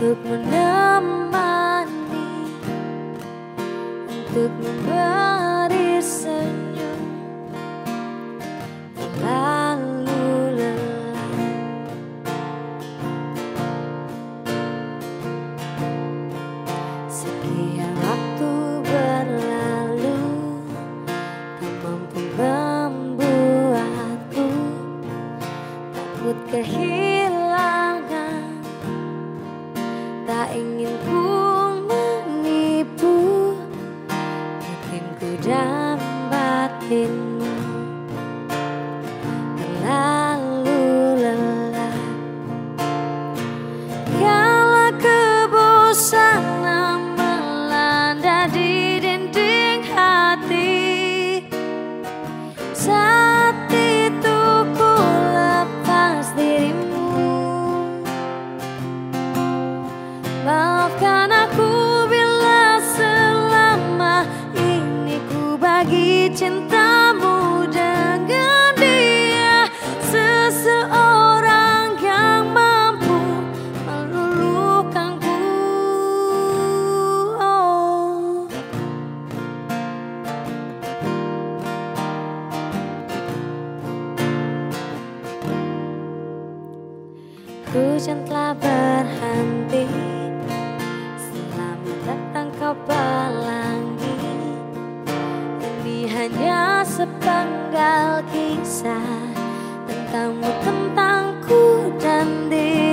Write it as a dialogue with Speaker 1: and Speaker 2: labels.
Speaker 1: untuk menemani, untuk memberi senyum, lalu lelah. Sekian waktu berlalu, tak mampu membuatku takut kehilangan. hin Hujan telah berhenti. Selamat datang kau pelangi. Ini hanya sepenggal kisah Tentangmu, tentangku dan diri